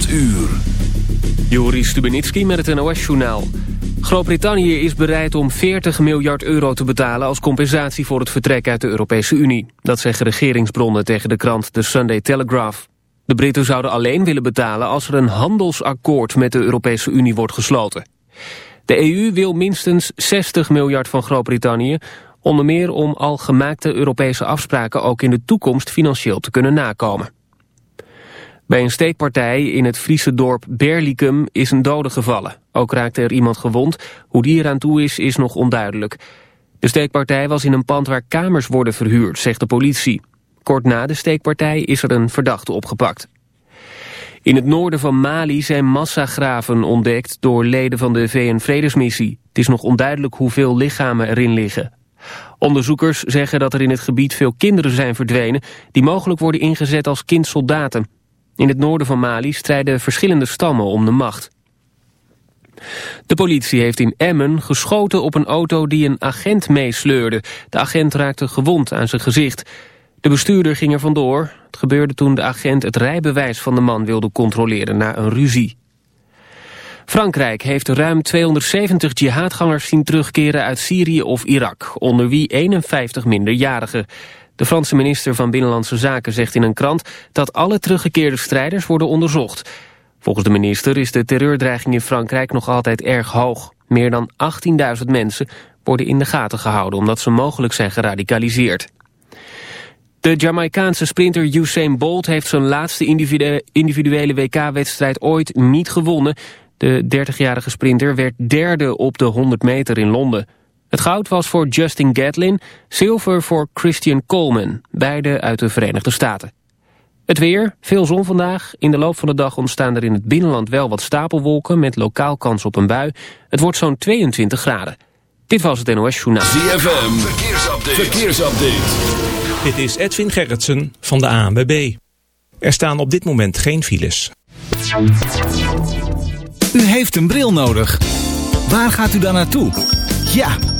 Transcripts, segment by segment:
8 uur. Joris Stubenitski met het NOS-journaal. Groot-Brittannië is bereid om 40 miljard euro te betalen... als compensatie voor het vertrek uit de Europese Unie. Dat zeggen regeringsbronnen tegen de krant The Sunday Telegraph. De Britten zouden alleen willen betalen... als er een handelsakkoord met de Europese Unie wordt gesloten. De EU wil minstens 60 miljard van Groot-Brittannië... onder meer om al gemaakte Europese afspraken... ook in de toekomst financieel te kunnen nakomen. Bij een steekpartij in het Friese dorp Berlicum is een dode gevallen. Ook raakte er iemand gewond. Hoe die eraan toe is, is nog onduidelijk. De steekpartij was in een pand waar kamers worden verhuurd, zegt de politie. Kort na de steekpartij is er een verdachte opgepakt. In het noorden van Mali zijn massagraven ontdekt door leden van de VN-vredesmissie. Het is nog onduidelijk hoeveel lichamen erin liggen. Onderzoekers zeggen dat er in het gebied veel kinderen zijn verdwenen... die mogelijk worden ingezet als kindsoldaten. In het noorden van Mali strijden verschillende stammen om de macht. De politie heeft in Emmen geschoten op een auto die een agent meesleurde. De agent raakte gewond aan zijn gezicht. De bestuurder ging er vandoor. Het gebeurde toen de agent het rijbewijs van de man wilde controleren na een ruzie. Frankrijk heeft ruim 270 jihadgangers zien terugkeren uit Syrië of Irak, onder wie 51 minderjarigen. De Franse minister van Binnenlandse Zaken zegt in een krant dat alle teruggekeerde strijders worden onderzocht. Volgens de minister is de terreurdreiging in Frankrijk nog altijd erg hoog. Meer dan 18.000 mensen worden in de gaten gehouden omdat ze mogelijk zijn geradicaliseerd. De Jamaicaanse sprinter Usain Bolt heeft zijn laatste individuele WK-wedstrijd ooit niet gewonnen. De 30-jarige sprinter werd derde op de 100 meter in Londen. Het goud was voor Justin Gatlin, zilver voor Christian Coleman, beide uit de Verenigde Staten. Het weer, veel zon vandaag. In de loop van de dag ontstaan er in het binnenland wel wat stapelwolken... met lokaal kans op een bui. Het wordt zo'n 22 graden. Dit was het NOS Journaal. ZFM, verkeersupdate. verkeersupdate. Dit is Edwin Gerritsen van de ANWB. Er staan op dit moment geen files. U heeft een bril nodig. Waar gaat u dan naartoe? Ja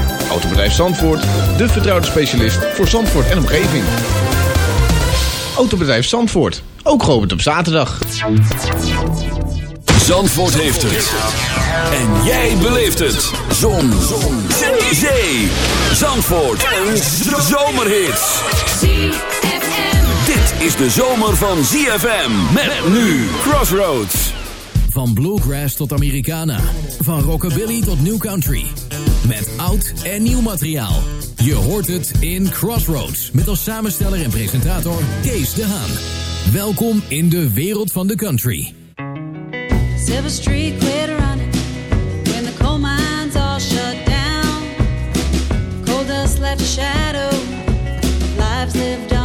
Autobedrijf Zandvoort, de vertrouwde specialist voor Zandvoort en omgeving. Autobedrijf Zandvoort, ook geopend op zaterdag. Zandvoort heeft het. En jij beleeft het. Zon. Zon. Zee. Zee. Zandvoort. Een zomerhit. Dit is de zomer van ZFM. Met nu Crossroads. Van bluegrass tot Americana. Van rockabilly tot new country. Met oud en nieuw materiaal. Je hoort het in Crossroads. Met als samensteller en presentator Kees de Haan. Welkom in de wereld van de country. Silver Street quit running when the coal mines all shut down. Coal dust left a shadow, lives lived underground.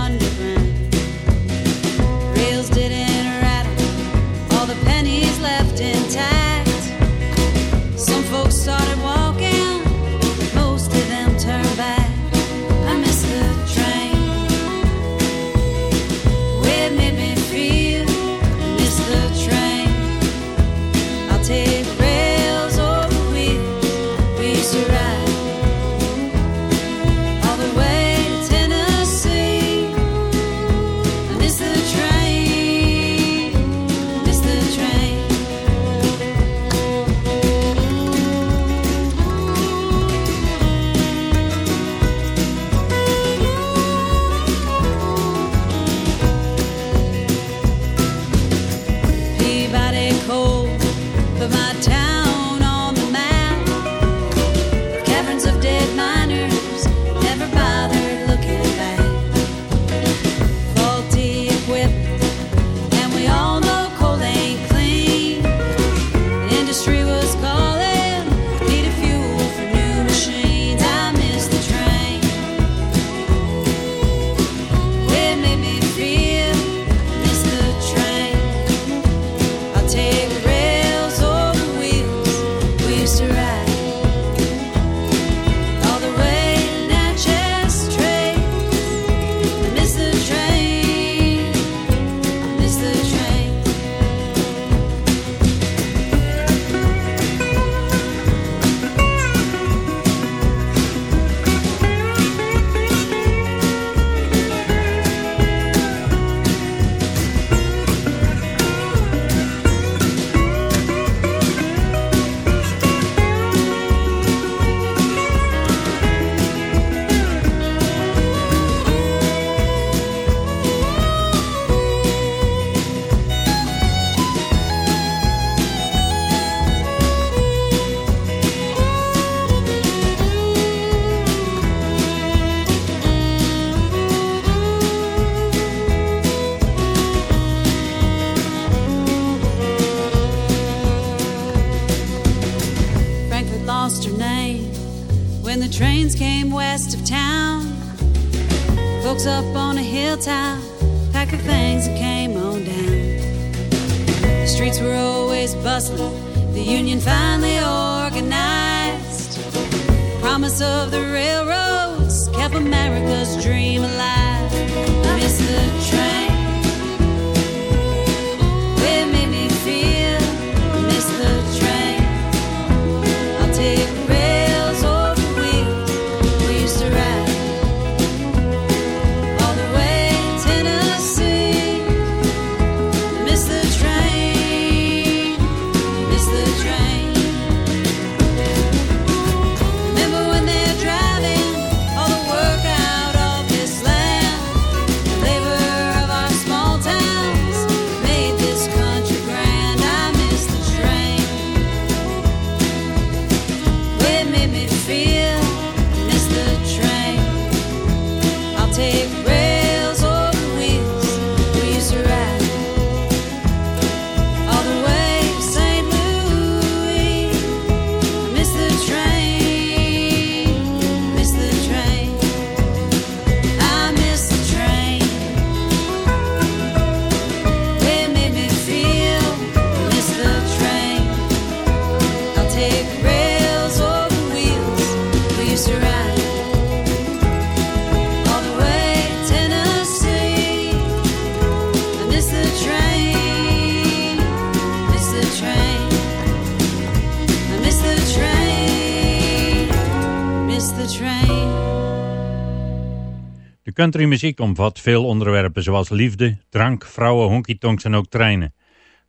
Countrymuziek omvat veel onderwerpen zoals liefde, drank, vrouwen, honky-tonks en ook treinen.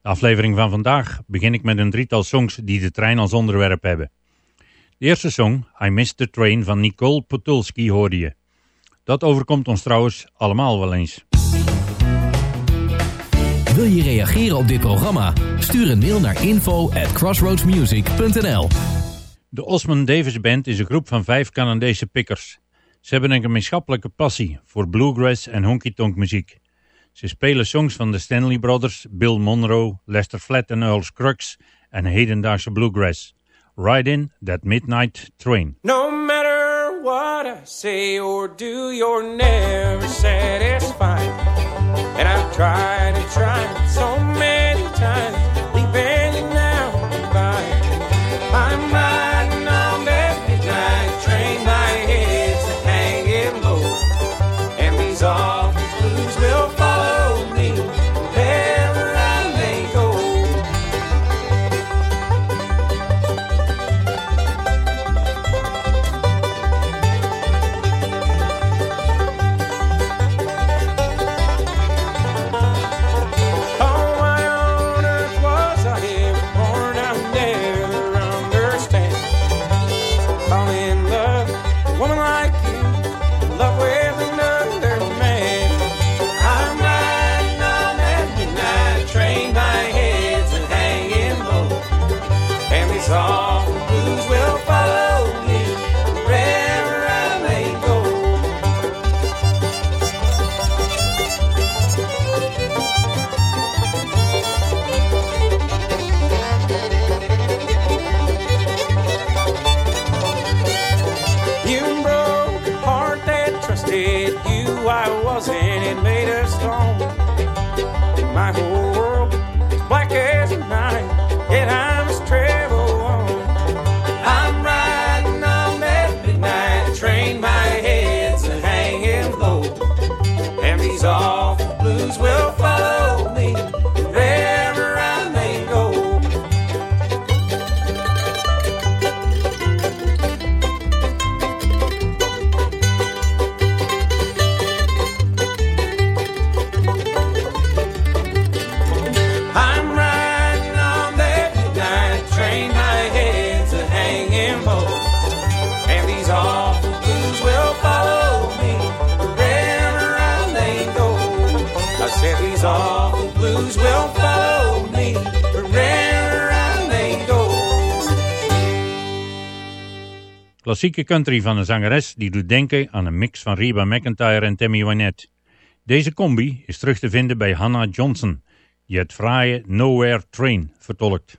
De aflevering van vandaag begin ik met een drietal songs die de trein als onderwerp hebben. De eerste song, I Missed the Train van Nicole Potulski hoorde je. Dat overkomt ons trouwens allemaal wel eens. Wil je reageren op dit programma? Stuur een mail naar info at crossroadsmusic.nl De Osmond Davis Band is een groep van vijf Canadese pikkers. Ze hebben een gemeenschappelijke passie voor bluegrass en honky-tonk muziek. Ze spelen songs van de Stanley Brothers, Bill Monroe, Lester Flatt en Earl Scruggs en hedendaagse bluegrass. Ride in that midnight train. No matter what I say or do, you're never satisfied. And I've tried and tried so I'm riding on that midnight train. My head's a hanging low, and these awful blues will follow me wherever I may go. I said these awful blues will follow me wherever I may go. Klassieke country van een zangeres die doet denken aan een mix van Reba McEntire en Tammy Wynette. Deze combi is terug te vinden bij Hannah Johnson, die het fraaie Nowhere Train vertolkt.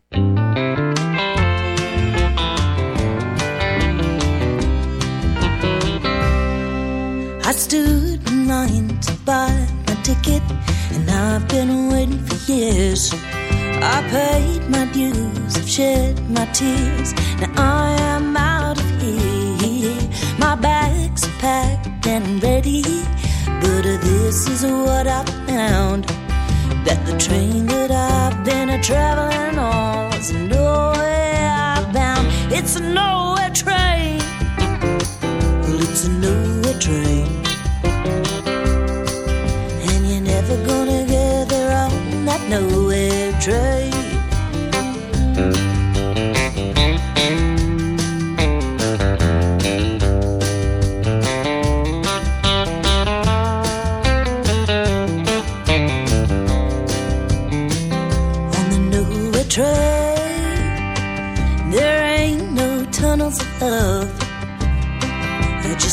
I stood in in line to buy my ticket, and I've been waiting for years. I paid my dues, I've shed my tears. Now I am out of here. My bags are packed and ready, but this is what I found. That the train that I've been a traveling on was nowhere bound. It's a nowhere train. Well, it's a nowhere train. And you're never gonna get there on that nowhere train.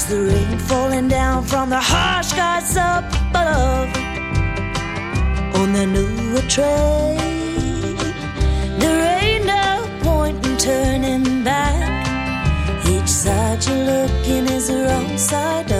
The rain falling down from the harsh skies up above. On the new train, there ain't no point in turning back. Each side you're looking is the wrong side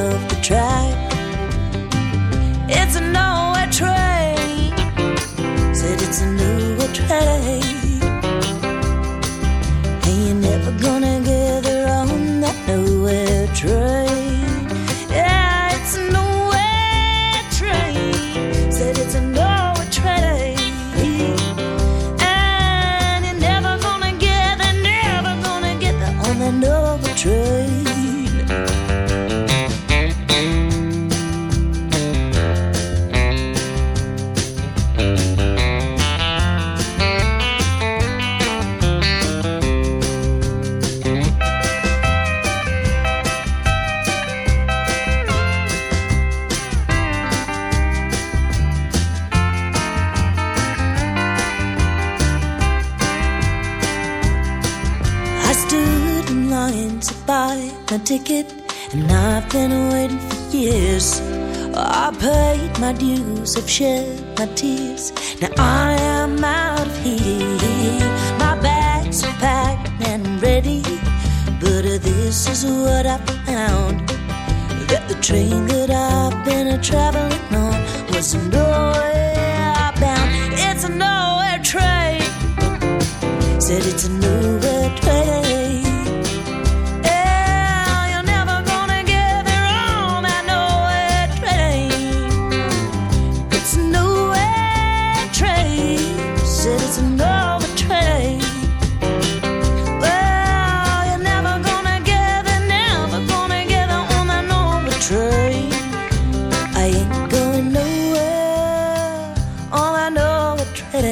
I've shed my tears. Now I am out of here. My bags are packed and ready, but this is what I found. That the train that I've been traveling on was nowhere bound. It's a nowhere train. Said it's a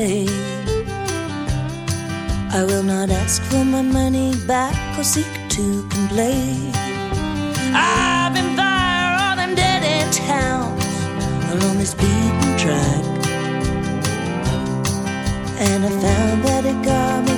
nowhere. I will not ask for my money back or seek to complain. I've been there on them dead end towns along this beaten track. And I found that it got me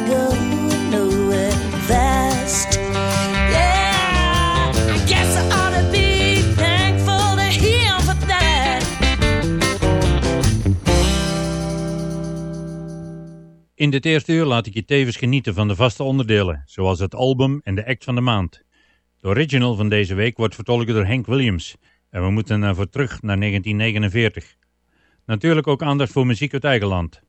In dit eerste uur laat ik je tevens genieten van de vaste onderdelen, zoals het album en de act van de maand. De original van deze week wordt vertolkt door Hank Williams en we moeten ervoor terug naar 1949. Natuurlijk ook aandacht voor muziek uit eigen land.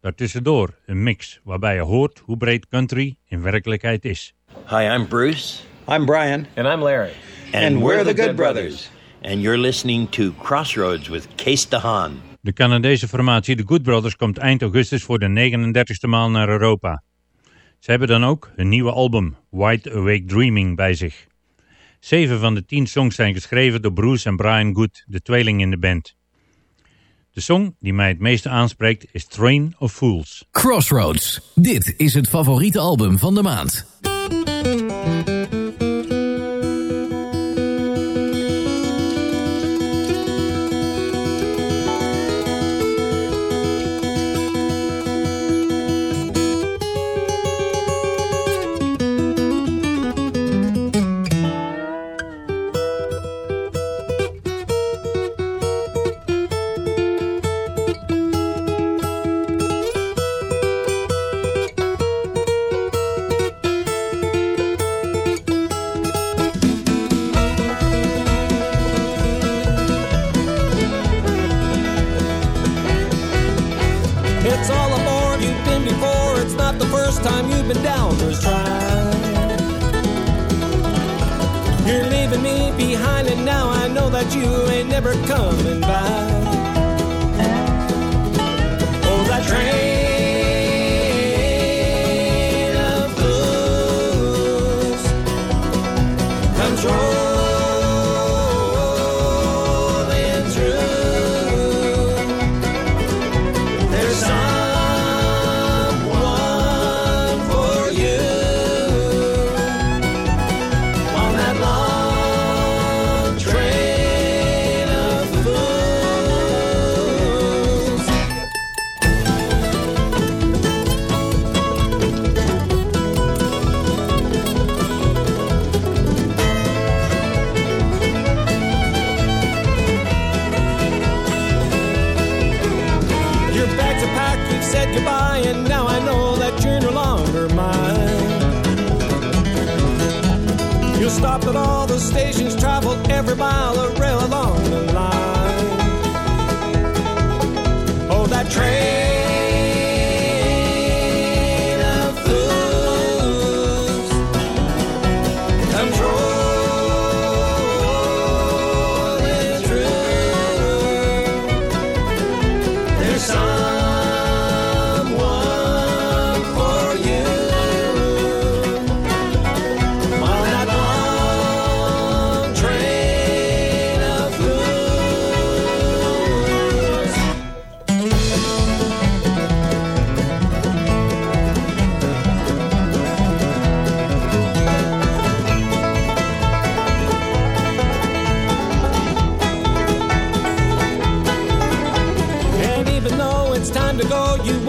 Daartussendoor een mix waarbij je hoort hoe breed country in werkelijkheid is. Hi, I'm Bruce. I'm Brian. And I'm Larry. And, we're, the Good Brothers. And you're listening to Crossroads with Case DeHaan. De Canadese formatie The Good Brothers komt eind augustus voor de 39e maal naar Europa. Ze hebben dan ook hun nieuwe album Wide Awake Dreaming bij zich. Zeven van de tien songs zijn geschreven door Bruce en Brian Good, de tweeling in de band. De song die mij het meeste aanspreekt is Train of Fools. Crossroads. Dit is het favoriete album van de maand. time you've been down those tracks. You're leaving me behind, and now I know that you ain't never coming back. about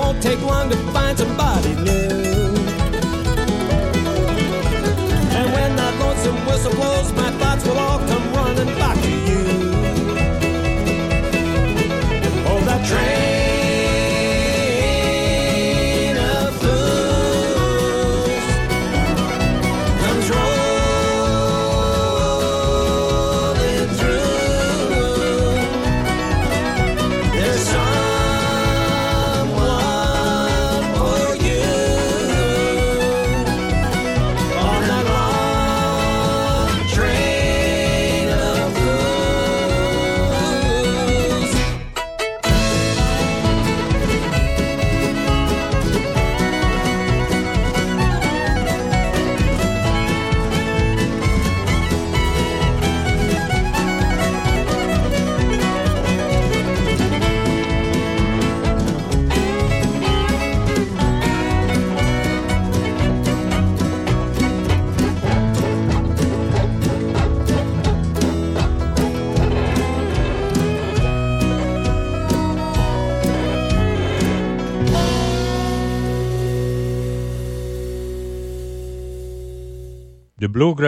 won't take long to find somebody new.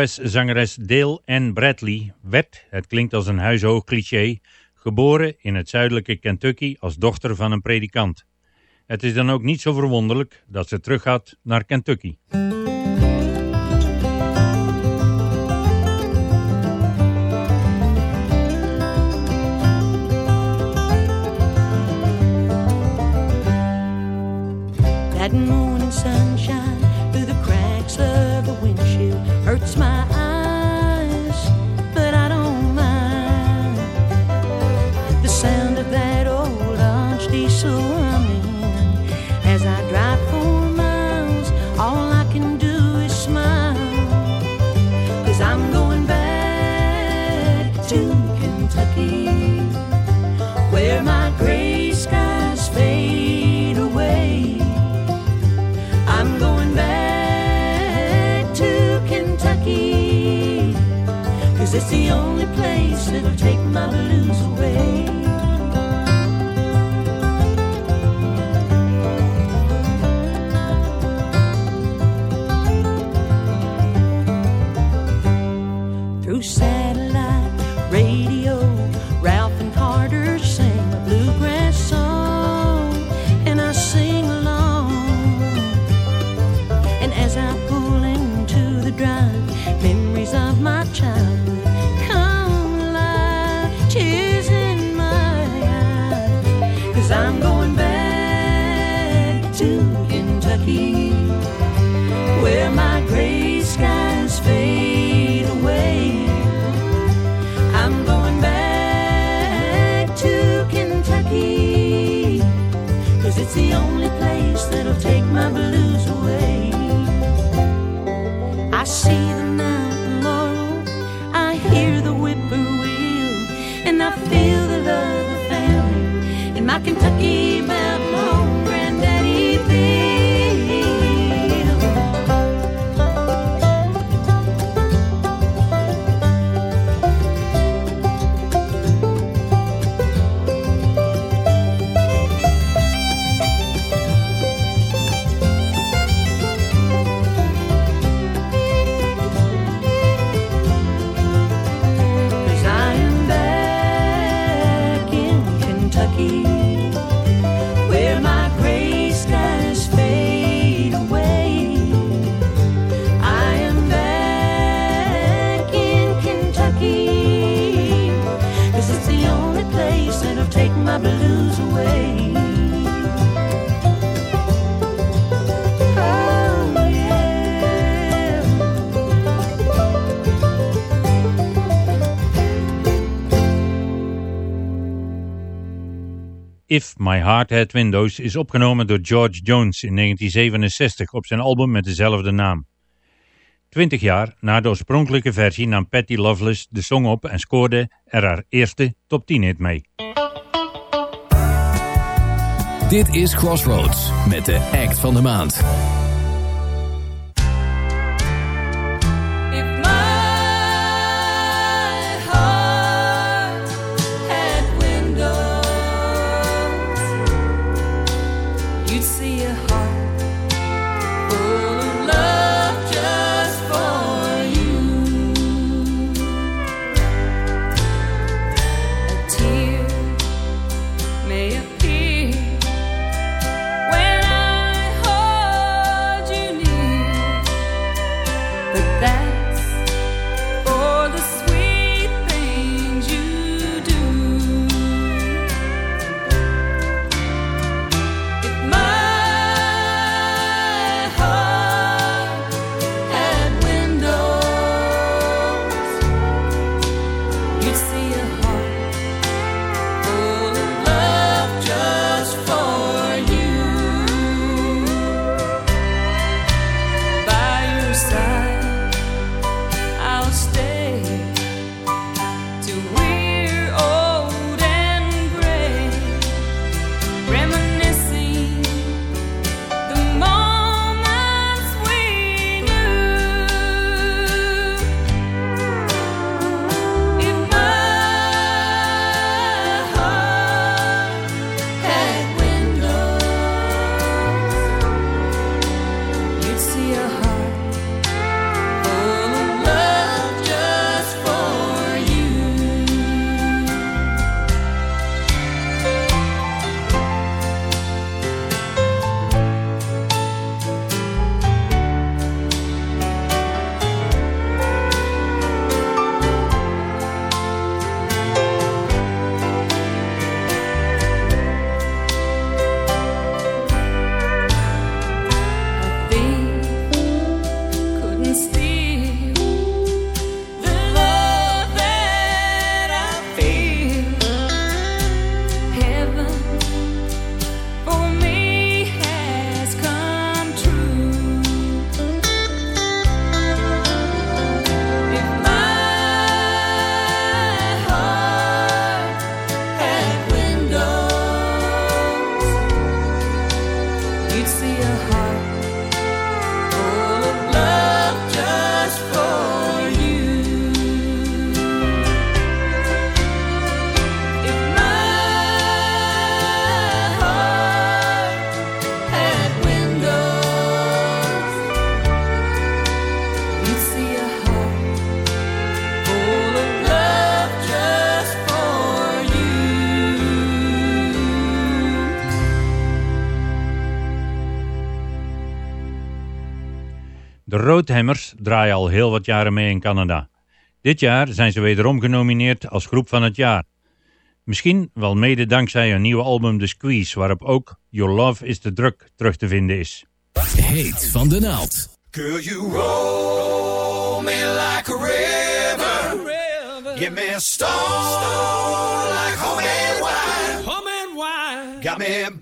Zangeres Dale Ann Bradley werd, het klinkt als een huishoog cliché, geboren in het zuidelijke Kentucky als dochter van een predikant. Het is dan ook niet zo verwonderlijk dat ze teruggaat naar Kentucky. My Heart Had Windows is opgenomen door George Jones in 1967 op zijn album met dezelfde naam. Twintig jaar na de oorspronkelijke versie nam Patty Loveless de song op en scoorde er haar eerste top 10 hit mee. Dit is Crossroads met de act van de maand. You'd see a heart full of love De Roadhammers draaien al heel wat jaren mee in Canada. Dit jaar zijn ze wederom genomineerd als groep van het jaar. Misschien wel mede dankzij hun nieuwe album The Squeeze, waarop ook Your Love is the Drug terug te vinden is. Heet van de naald. Girl, you roll me like a river. Give me a stone like homemade wine. Homemade wine. Got me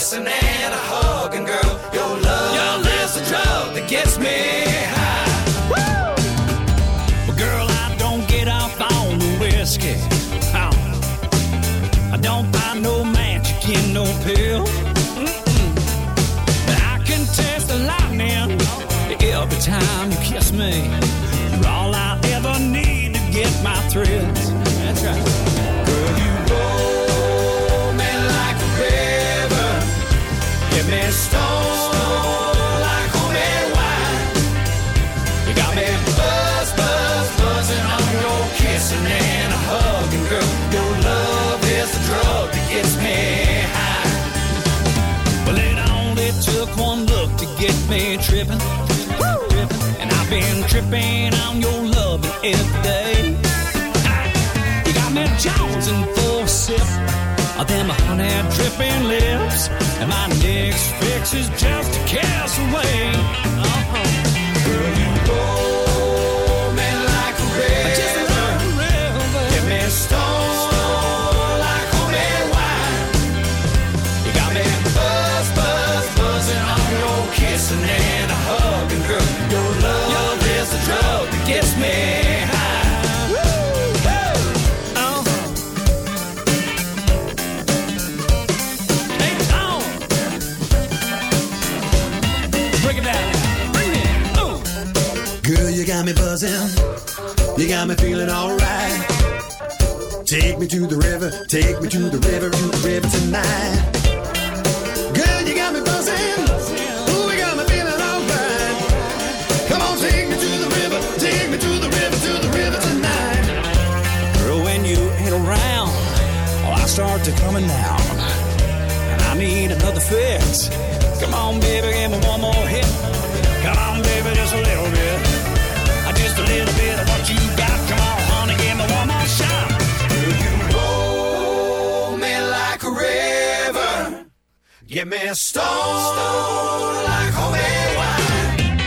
kissing and a hugging, girl. Your love, your love's a drug that gets me high. Woo! Girl, I don't get off on the whiskey. Oh. I don't buy no magic in no pill. Mm-mm. But I can taste the lightning every time you kiss me. You're all I ever need to get my thrills. That's right. Tripping on your love every day. You got me jonesing for a sip of them honey dripping lips. And my next fix is just a kiss away. You got me. You got me feeling alright. Take me to the river, take me to the river, to the river tonight. Girl, you got me buzzing. You got me feeling alright. Come on, take me to the river, take me to the river, to the river tonight. Girl, when you ain't around, oh, I start to coming down. And I need another fix. Come on, baby, give me one more hit. Come on, baby, just a little bit. Blow me like a stoned like homemade wine.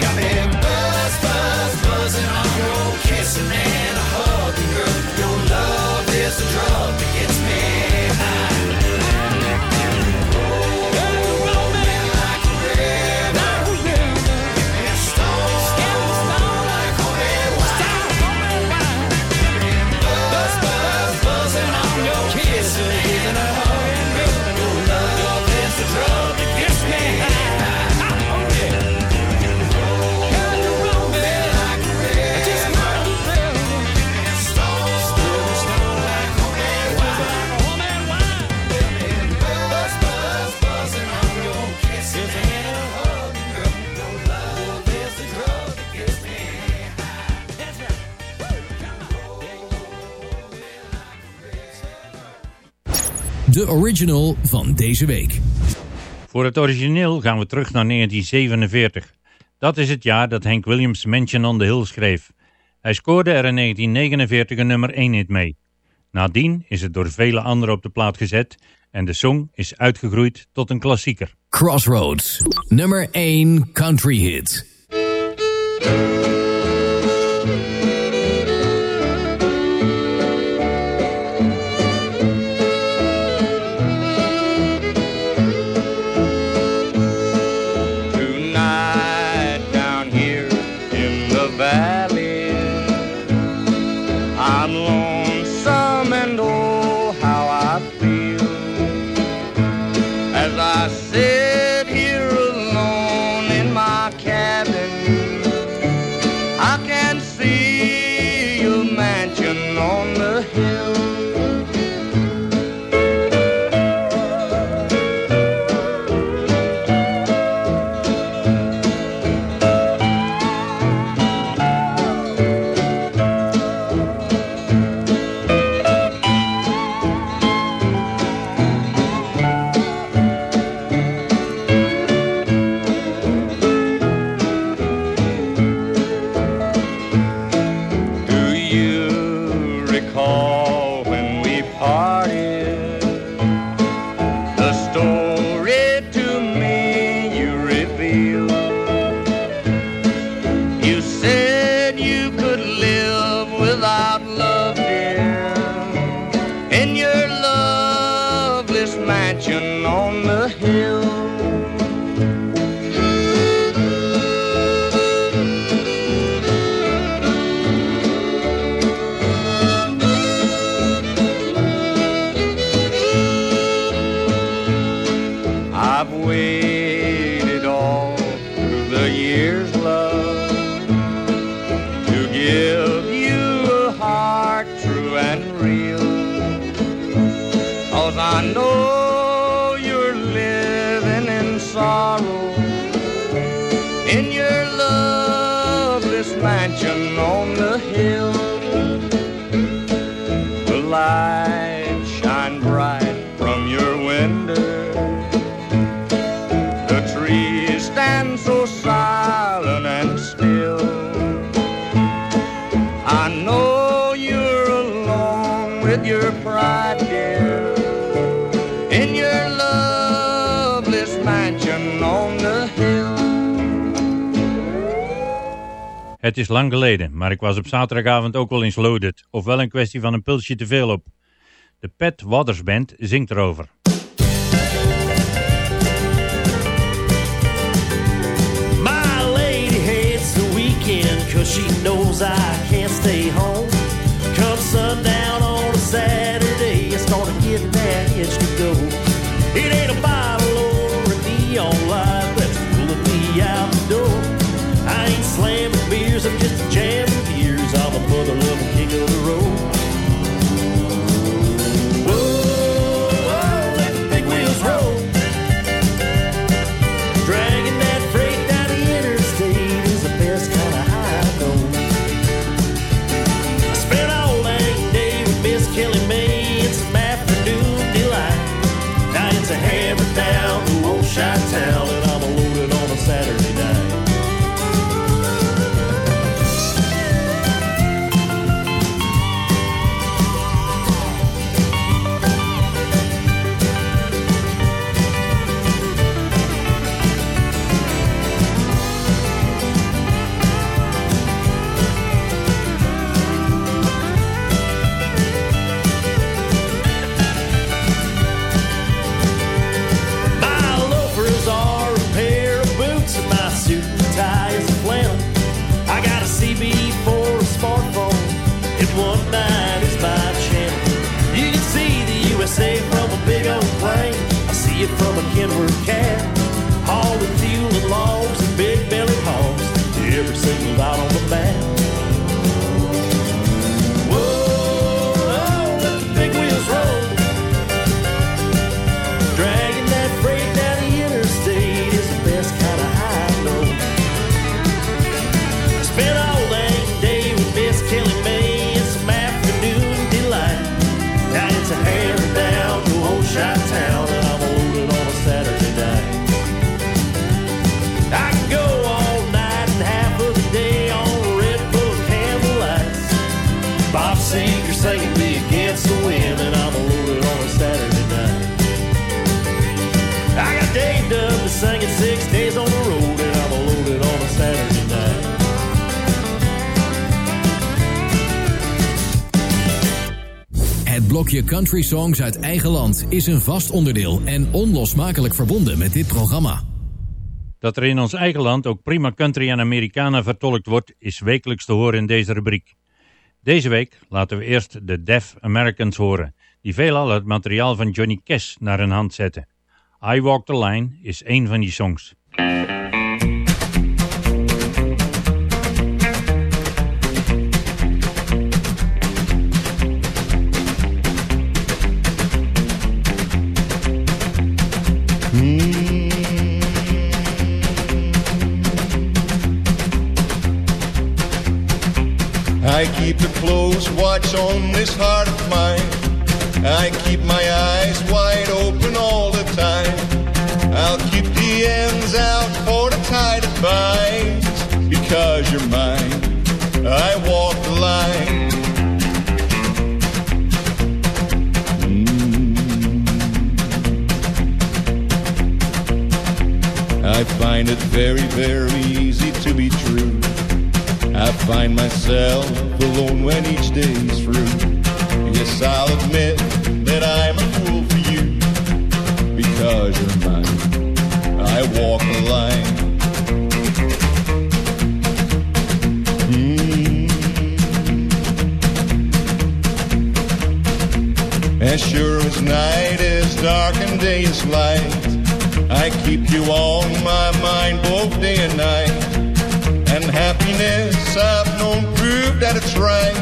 Got me buzz, buzz, buzzing on your kissing and a hugging, girl. Your love is the drug De original van deze week. Voor het origineel gaan we terug naar 1947. Dat is het jaar dat Hank Williams Mansion on the Hill schreef. Hij scoorde er in 1949 een nummer 1 hit mee. Nadien is het door vele anderen op de plaat gezet en de song is uitgegroeid tot een klassieker. Crossroads, nummer 1 country hit. Het is lang geleden, maar ik was op zaterdagavond ook wel eens loaded, ofwel een kwestie van een pulsje te veel op. De Pat Waters Band zingt erover. My lady hates the weekend cause she knows I can't stay home. Blokje Country Songs uit eigen land is een vast onderdeel en onlosmakelijk verbonden met dit programma. Dat er in ons eigen land ook prima country en Americana vertolkt wordt, is wekelijks te horen in deze rubriek. Deze week laten we eerst de Deaf Americans horen, die veelal het materiaal van Johnny Cash naar hun hand zetten. I Walk the Line is één van die songs. Keep a close watch on this heart of mine. I keep my eyes wide open all the time. I'll keep the ends out for the tide to bind. Because you're mine, I walk the line. Mm. I find it very, very easy to be. I find myself alone when each day's through. Yes, I'll admit that I'm a fool for you because you're mine. I walk the line. Mm. As sure as night is dark and day is light, I keep you on my mind both day and night. And happiness I've known prove that it's right.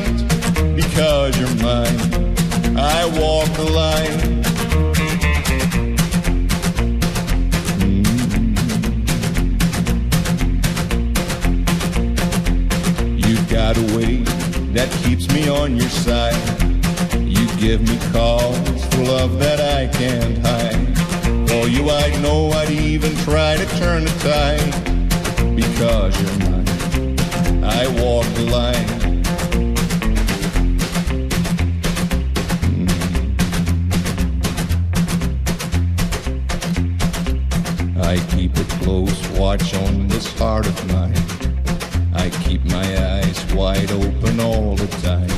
Because you're mine, I walk the line. Mm-hmm. You've got a way that keeps me on your side. You give me cause for love that I can't hide. For you, I'd know I'd even try to turn the tide. Because you're I walk the line. Mm. I keep a close watch on this heart of mine. I keep my eyes wide open all the time.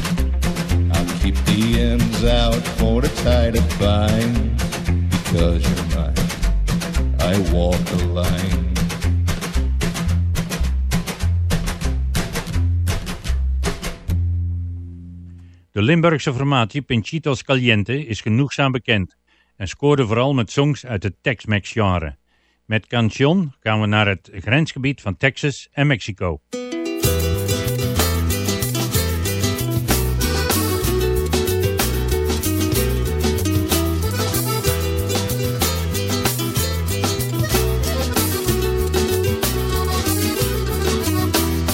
I'll keep the ends out for the tide to find. Because you're mine, I walk the line. De Limburgse formatie Pinchitos Caliente is genoegzaam bekend en scoorde vooral met songs uit het Tex-Mex genre. Met Cancion gaan we naar het grensgebied van Texas en Mexico.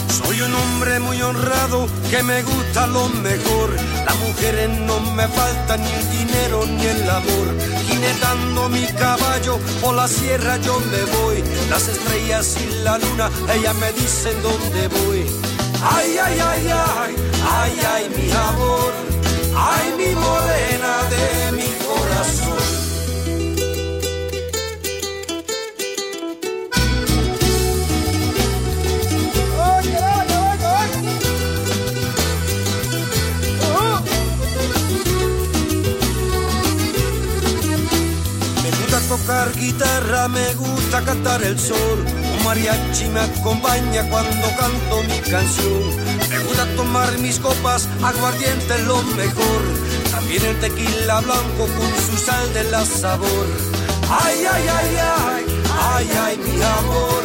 Soy un hombre muy honrado que me gusta lo mejor. Las mujeres no me faltan ni el dinero ni el amor. Jinetando mi caballo por la sierra yo me voy. Las estrellas y la luna, ellas me dicen dónde voy. Ay, ay, ay, ay, guitarra, me gusta cantar el sol. Un mariachi me acompaña cuando canto mi canción. Me gusta tomar mis copas, aguardiente lo mejor. También el tequila blanco con su sal de la sabor. Ay, ay, ay, ay, ay, ay, mi amor.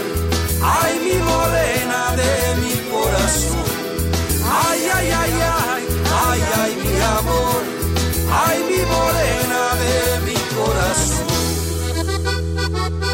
Ay, mi morena de mi corazón. Ay, ay, ay, ay, ay, ay, mi amor. Ay, mi morena de mi corazón. Música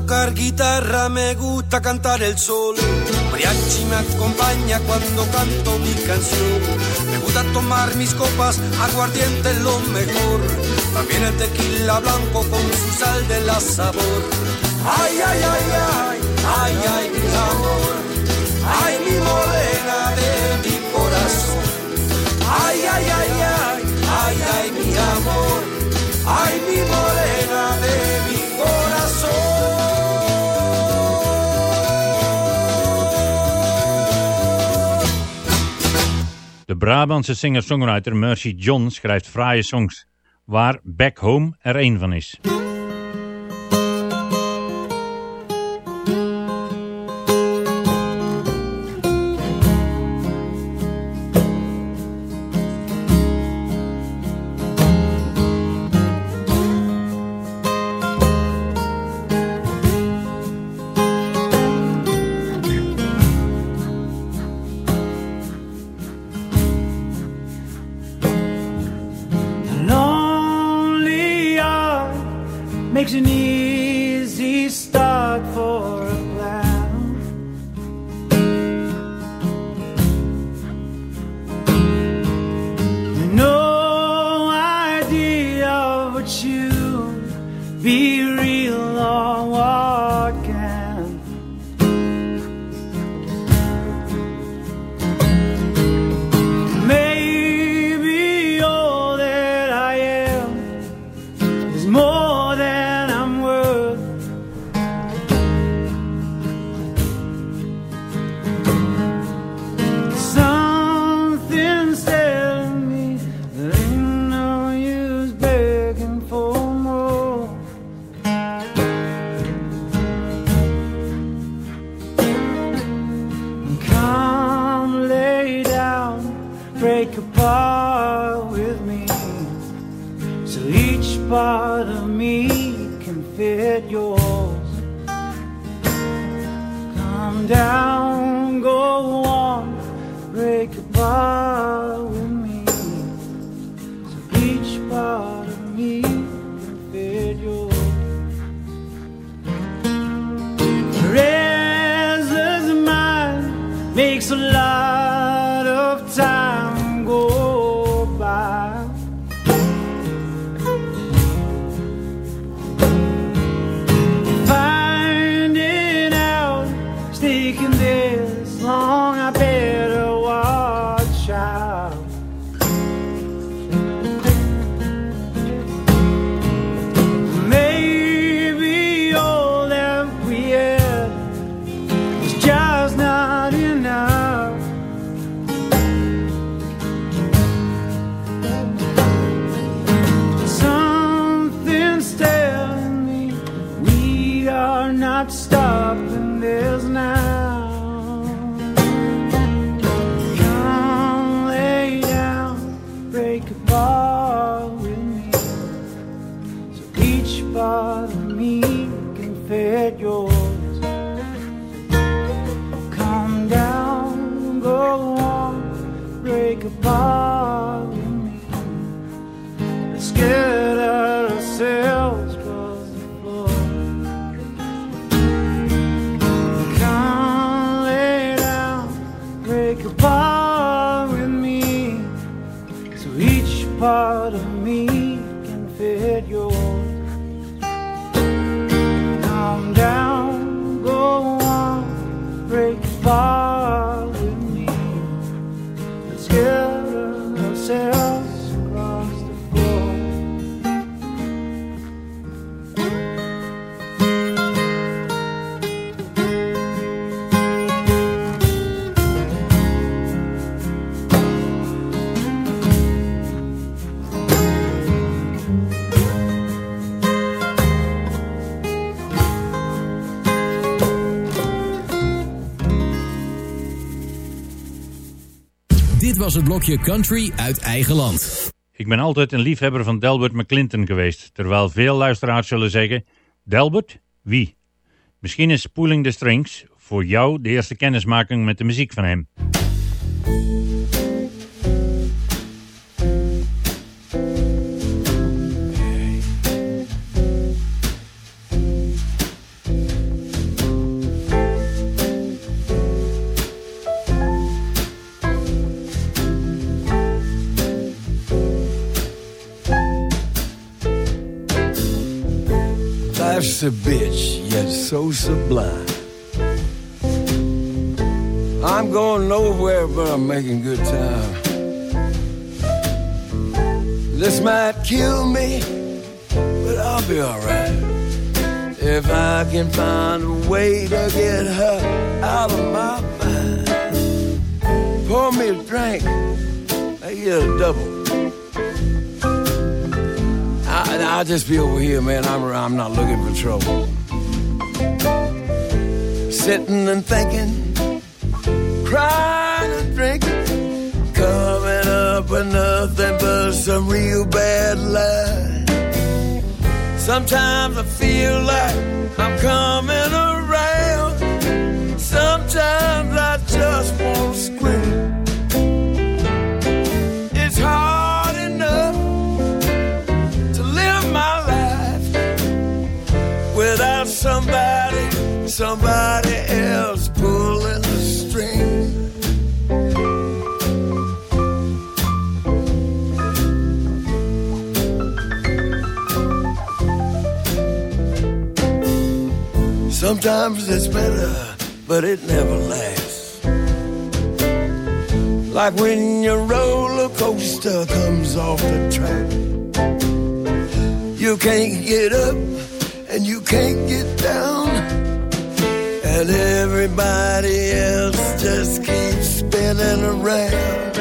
tocar guitarra, me gusta cantar el sol. Mariachi me acompaña cuando canto mi canción. Me gusta tomar mis copas, aguardiente lo mejor. También el tequila blanco con su sal de la sabor. Ay, ay, ay, ay, ay, ay, mi amor. Ay, mi morena De Brabantse singer-songwriter Mercy John schrijft fraaie songs, waar Back Home er één van is. yeah. Was het blokje Country uit eigen land. Ik ben altijd een liefhebber van Delbert McClinton geweest, terwijl veel luisteraars zullen zeggen, Delbert? Wie? Misschien is Pooling the Strings voor jou de eerste kennismaking met de muziek van hem. A bitch, yet so sublime. I'm going nowhere, but I'm making good time. This might kill me, but I'll be alright. If I can find a way to get her out of my mind. Pour me a drink, I get a double. I'll just be over here, man. I'm, I'm not looking for trouble. Sitting and thinking, crying and drinking, coming up with nothing but some real bad lies. Sometimes I feel like I'm coming around. Sometimes I just want to scream. Somebody, somebody else pulling the strings. Sometimes it's better, but it never lasts. Like when your roller coaster comes off the track. You can't get up can't get down. And everybody else just keeps spinning around.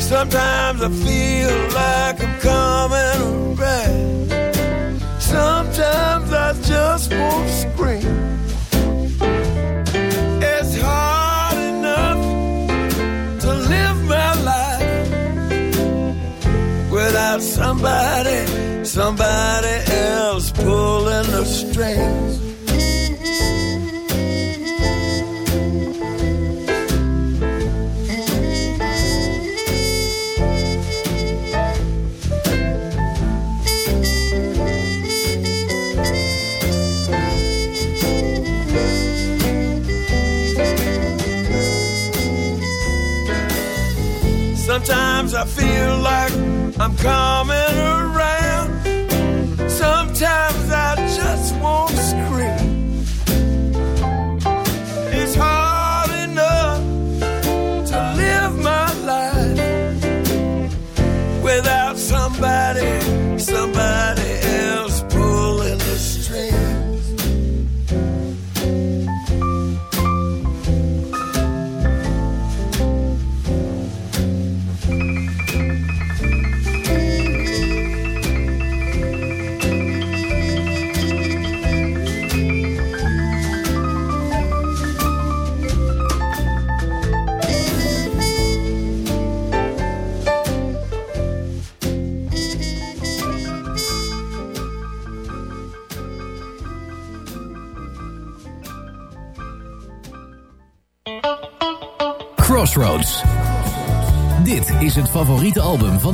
Sometimes I feel like I'm coming around. Sometimes I just won't scream. Somebody, somebody else pulling the strings. I'm coming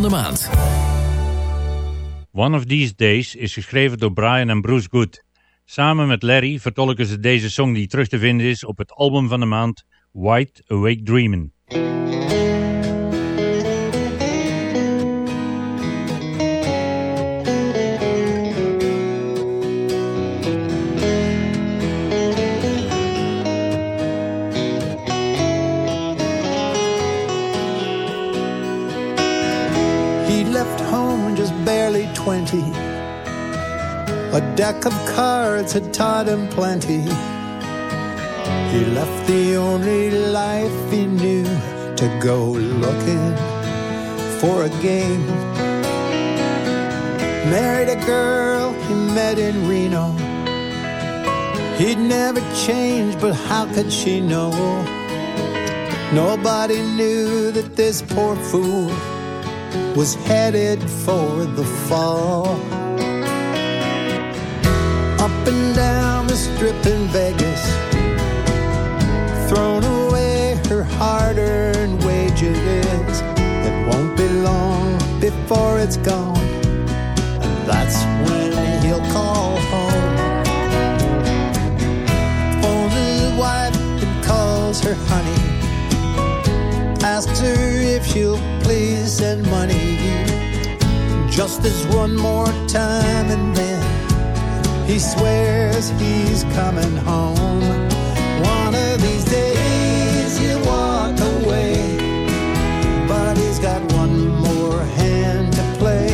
de maand. One of These Days is geschreven door Brian en Bruce Good. Samen met Larry vertolken ze deze song die terug te vinden is op het album van de maand White Awake Dreamin'. 20. A deck of cards had taught him plenty. He left the only life he knew to go looking for a game. Married a girl he met in Reno. He'd never change, but how could she know? Nobody knew that this poor fool was headed for the fall. Up and down the strip in Vegas, thrown away her hard earned wages. It won't be long before it's gone, and that's when he'll call home. His wife and calls her honey asks her if she'll please send money. Just this one more time, and then he swears he's coming home. One of these days he'll walk away, but he's got one more hand to play.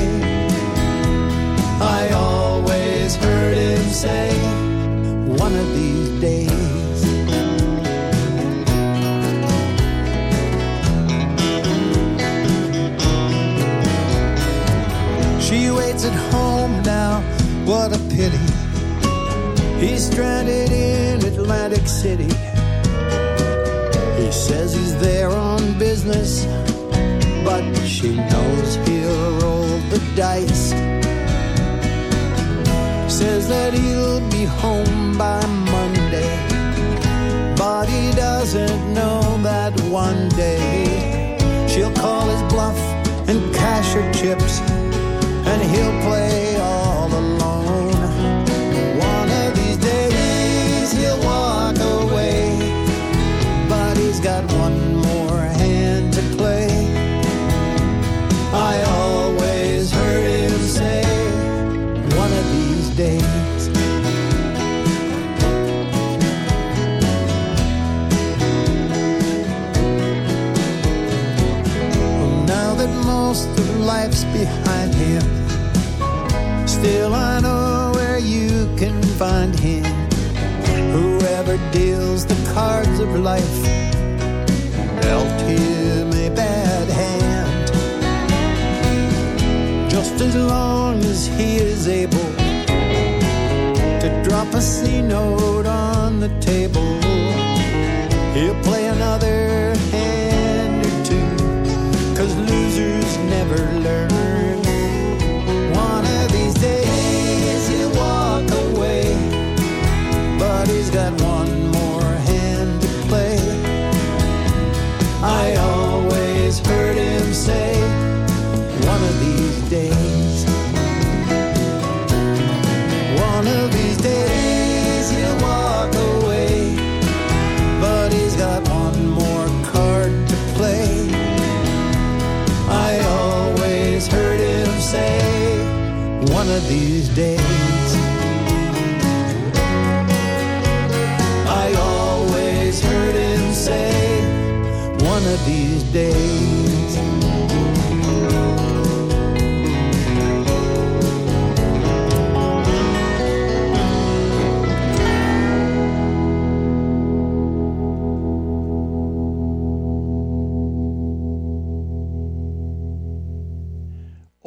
I always heard him say, what a pity. He's stranded in Atlantic City. He says he's there on business, but she knows he'll roll the dice. Says that he'll be home by Monday, but he doesn't know that one day she'll call his bluff and cash her chips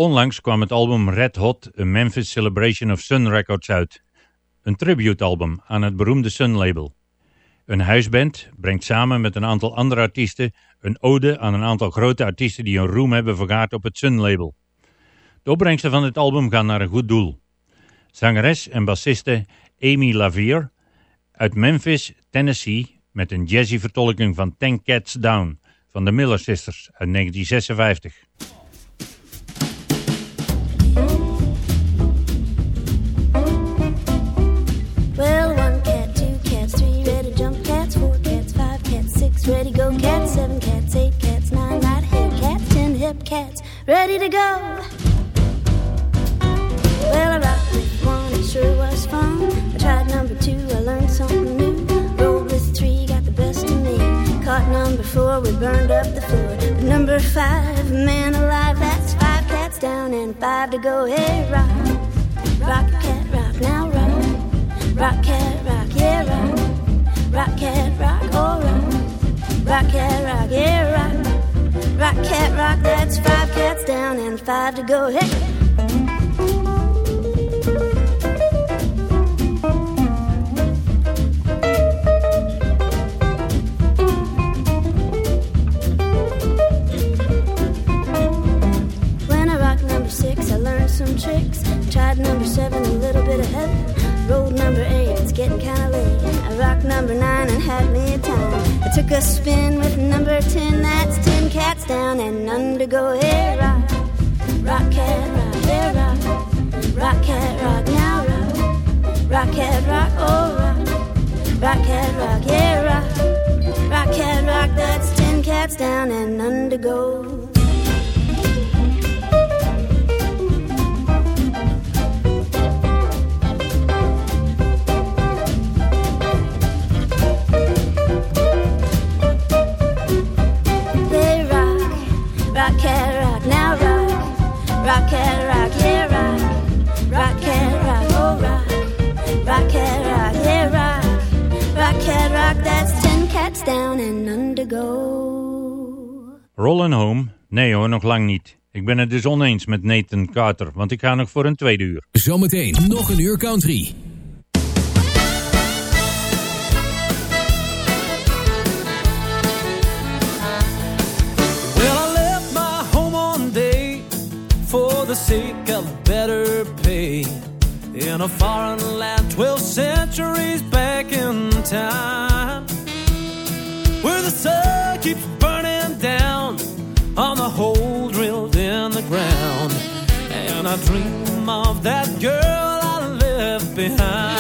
Onlangs kwam het album Red Hot, A Memphis Celebration of Sun Records uit. Een tributealbum aan het beroemde Sun label. Een huisband brengt samen met een aantal andere artiesten een ode aan een aantal grote artiesten die een roem hebben vergaard op het Sun label. De opbrengsten van dit album gaan naar een goed doel. Zangeres en bassiste Amy Lavier uit Memphis, Tennessee met een jazzy vertolking van Ten Cats Down van de Miller Sisters uit 1956. Ready to go. Well, I rocked with one, it sure was fun. I tried number two, I learned something new. Rolled with three, got the best of me. Caught number four, we burned up the floor. Number five, man alive, that's five cats down and five to go. Hey, rock, rock, cat, rock, now rock. Rock cat rock, yeah rock. Rock cat rock, oh rock. Rock cat rock, yeah rock. Rock cat rock, that's five cats down and five to go. Hey. When I rocked number six, I learned some tricks. Tried number seven, a little bit ahead. Rolled number eight, it's getting kinda late. I rocked number nine and had me a time. I took a spin with number ten, that's ten cats down and none to go. Hey, rock, rock cat, rock, yeah, rock, rock cat, rock, now rock, rock cat, rock, oh rock, rock cat, rock, yeah, rock, rock cat, rock, that's ten cats down and none Rollin' Home? Nee hoor, nog lang niet. Ik ben het dus oneens met Nathan Carter, want ik ga nog voor een tweede uur. Zometeen nog een uur country. The sake of better pay in a foreign land 12 centuries back in time where the sun keeps burning down on the hole drilled in the ground. And I dream of that girl I left behind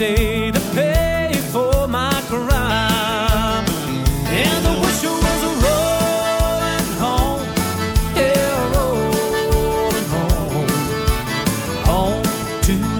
day to pay for my crime. And the wish was rolling home, yeah, rolling home, home to